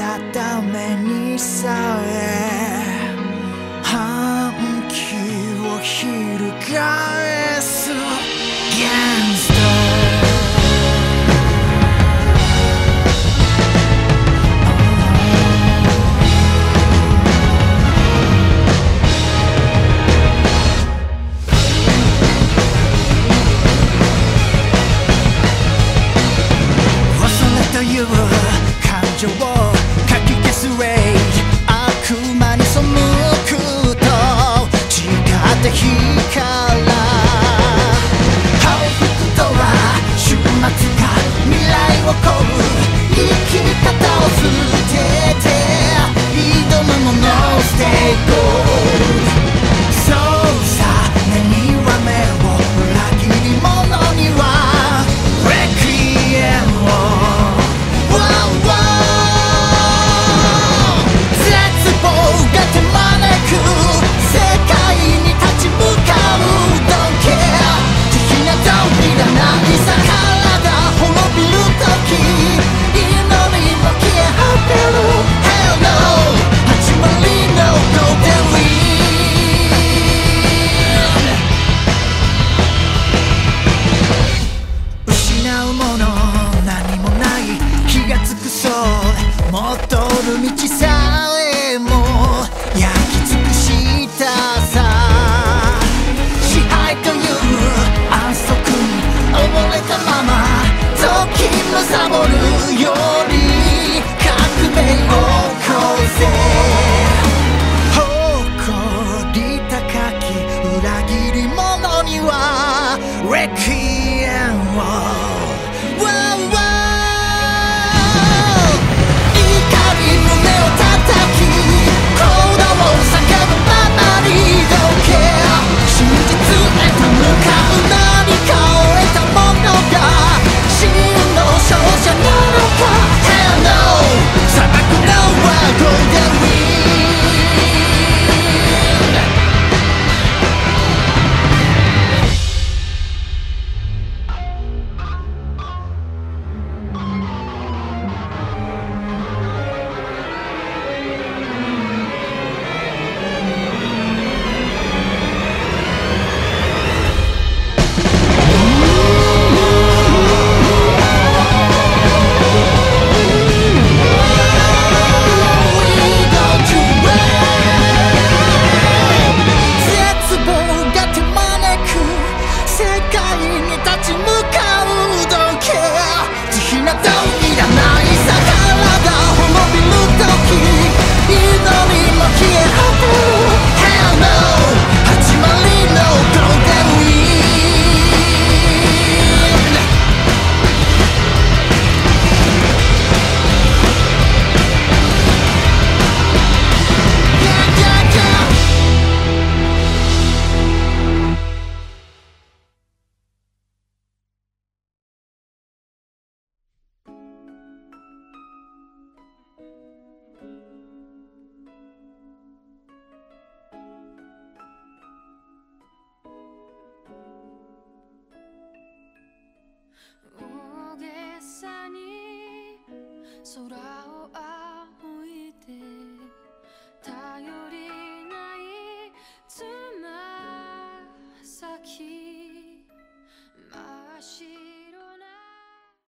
定めにさえ反旗を翻す。現実感情ををサボるより革命を起こせ誇り高き裏切り者にはレキエンを So